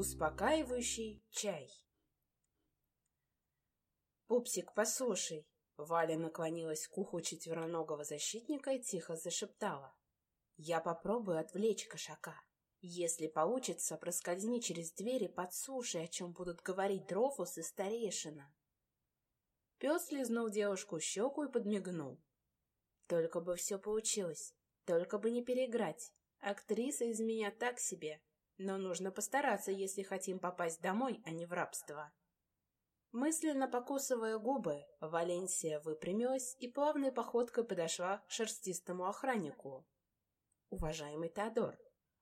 Успокаивающий чай. «Пупсик, послушай!» Валя наклонилась к уху четвероногого защитника и тихо зашептала. «Я попробую отвлечь кошака. Если получится, проскользни через двери, подслушай, о чем будут говорить Дрофус и старейшина». Пес лизнул девушку щеку и подмигнул. «Только бы все получилось, только бы не переиграть. Актриса из меня так себе, но нужно постараться, если хотим попасть домой, а не в рабство. Мысленно покусывая губы, Валенсия выпрямилась и плавной походкой подошла к шерстистому охраннику. «Уважаемый Теодор,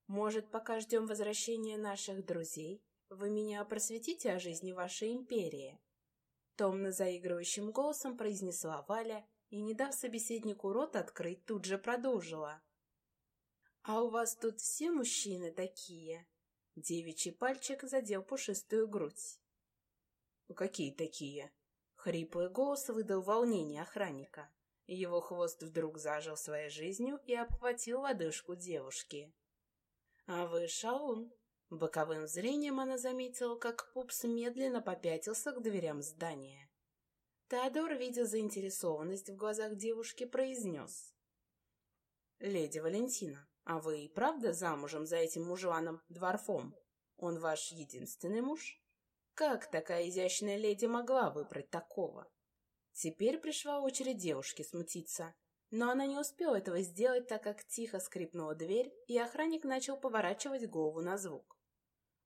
может, пока ждем возвращения наших друзей, вы меня просветите о жизни вашей империи?» Томно заигрывающим голосом произнесла Валя и, не дав собеседнику рот открыть, тут же продолжила. «А у вас тут все мужчины такие?» Девичий пальчик задел пушистую грудь. «Какие такие?» Хриплый голос выдал волнение охранника. Его хвост вдруг зажил своей жизнью и обхватил лодыжку девушки. «А вы шаун!» Боковым зрением она заметила, как Пупс медленно попятился к дверям здания. Теодор, видя заинтересованность в глазах девушки, произнес. «Леди Валентина, а вы и правда замужем за этим мужланом, дворфом? Он ваш единственный муж? Как такая изящная леди могла выбрать такого? Теперь пришла очередь девушки смутиться. Но она не успела этого сделать, так как тихо скрипнула дверь, и охранник начал поворачивать голову на звук.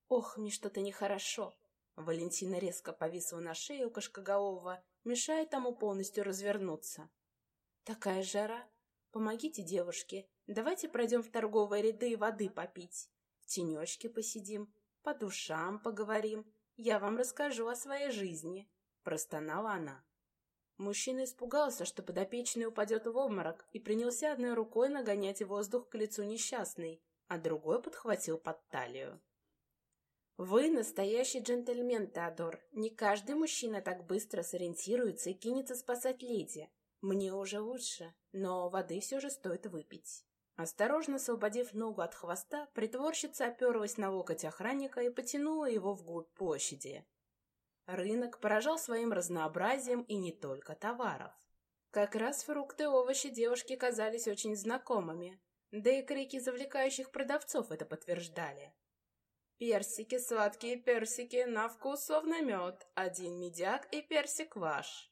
«Ох, мне что-то нехорошо!» Валентина резко повисла на шею кошкоголового, мешая тому полностью развернуться. «Такая жара! Помогите девушке, Давайте пройдем в торговые ряды воды попить. В тенечке посидим, по душам поговорим. Я вам расскажу о своей жизни», — простонала она. Мужчина испугался, что подопечный упадет в обморок, и принялся одной рукой нагонять воздух к лицу несчастной, а другой подхватил под талию. «Вы настоящий джентльмен, Теодор. Не каждый мужчина так быстро сориентируется и кинется спасать леди. Мне уже лучше, но воды все же стоит выпить». Осторожно освободив ногу от хвоста, притворщица оперлась на локоть охранника и потянула его вглубь площади. Рынок поражал своим разнообразием и не только товаров. Как раз фрукты и овощи девушки казались очень знакомыми, да и крики завлекающих продавцов это подтверждали. Персики, сладкие персики, на вкус словно мед, один медяк и персик ваш.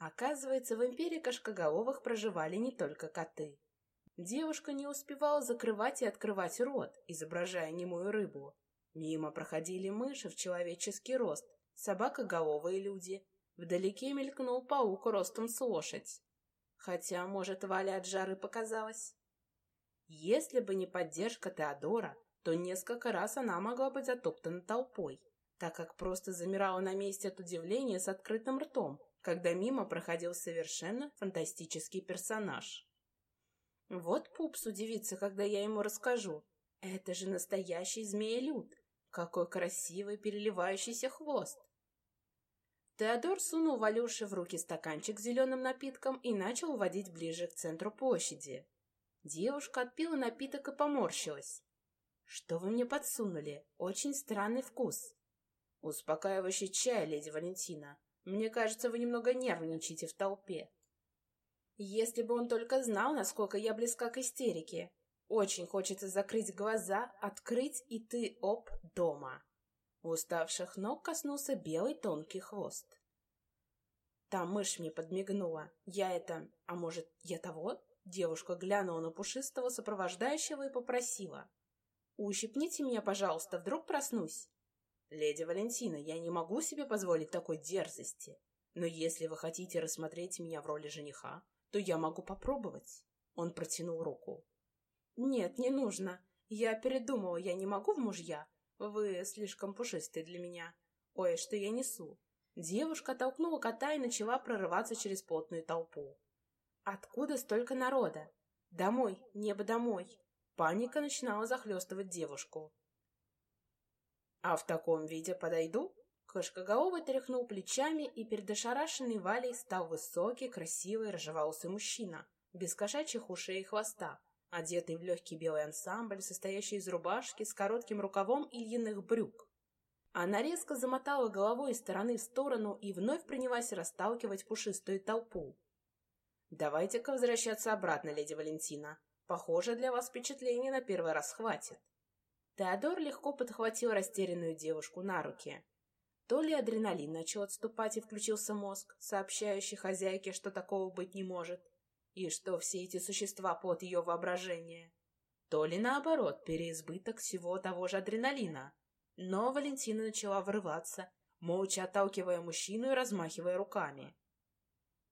Оказывается, в империи кошкоголовых проживали не только коты. Девушка не успевала закрывать и открывать рот, изображая немую рыбу. Мимо проходили мыши в человеческий рост, собакоголовые люди. Вдалеке мелькнул паук ростом с лошадь. Хотя, может, Валя от жары показалась. Если бы не поддержка Теодора, то несколько раз она могла быть затоптана толпой, так как просто замирала на месте от удивления с открытым ртом, когда мимо проходил совершенно фантастический персонаж. Вот Пупс удивится, когда я ему расскажу. Это же настоящий змеелюд. Какой красивый переливающийся хвост. Теодор сунул Валюше в руки стаканчик с зеленым напитком и начал уводить ближе к центру площади. Девушка отпила напиток и поморщилась. «Что вы мне подсунули? Очень странный вкус». «Успокаивающий чай, леди Валентина. Мне кажется, вы немного нервничаете в толпе». Если бы он только знал, насколько я близка к истерике. Очень хочется закрыть глаза, открыть, и ты, оп, дома. Уставших ног коснулся белый тонкий хвост. Там мышь мне подмигнула. Я это... А может, я того? Девушка глянула на пушистого сопровождающего и попросила. «Ущипните меня, пожалуйста, вдруг проснусь». «Леди Валентина, я не могу себе позволить такой дерзости. Но если вы хотите рассмотреть меня в роли жениха, то я могу попробовать. Он протянул руку. Нет, не нужно. Я передумала, я не могу в мужья. Вы слишком пушистый для меня. Ой, что я несу? Девушка толкнула кота и начала прорываться через плотную толпу. Откуда столько народа? Домой, небо домой. Паника начинала захлестывать девушку. А в таком виде подойду? Кошкоголовый тряхнул плечами, и перед ошарашенной Валей стал высокий, красивый, рыжеволосый мужчина, без кошачьих ушей и хвоста, одетый в легкий белый ансамбль, состоящий из рубашки с коротким рукавом и льняных брюк. Она резко замотала головой из стороны в сторону и вновь принялась расталкивать пушистую толпу. «Давайте-ка возвращаться обратно, леди Валентина. Похоже, для вас впечатление на первый раз хватит». Теодор легко подхватил растерянную девушку на руки. То ли адреналин начал отступать и включился мозг, сообщающий хозяйке, что такого быть не может, и что все эти существа под ее воображение, то ли наоборот, переизбыток всего того же адреналина. Но Валентина начала врываться, молча отталкивая мужчину и размахивая руками.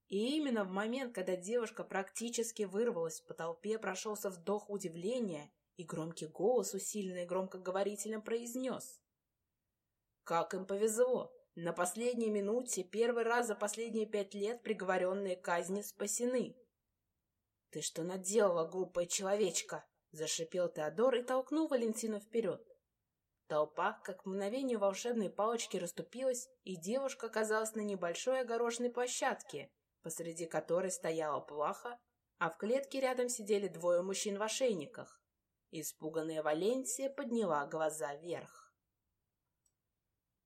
И именно в момент, когда девушка практически вырвалась по толпе, прошелся вдох удивления, и громкий голос, усиленный громкоговорителем, произнес. Как им повезло! На последней минуте, первый раз за последние пять лет приговоренные к казни спасены. — Ты что наделала, глупая человечка? — зашипел Теодор и толкнул Валентину вперед. Толпа, как в мгновение волшебной палочки, расступилась, и девушка оказалась на небольшой огороженной площадке, посреди которой стояла плаха, а в клетке рядом сидели двое мужчин в ошейниках. Испуганная Валенсия подняла глаза вверх.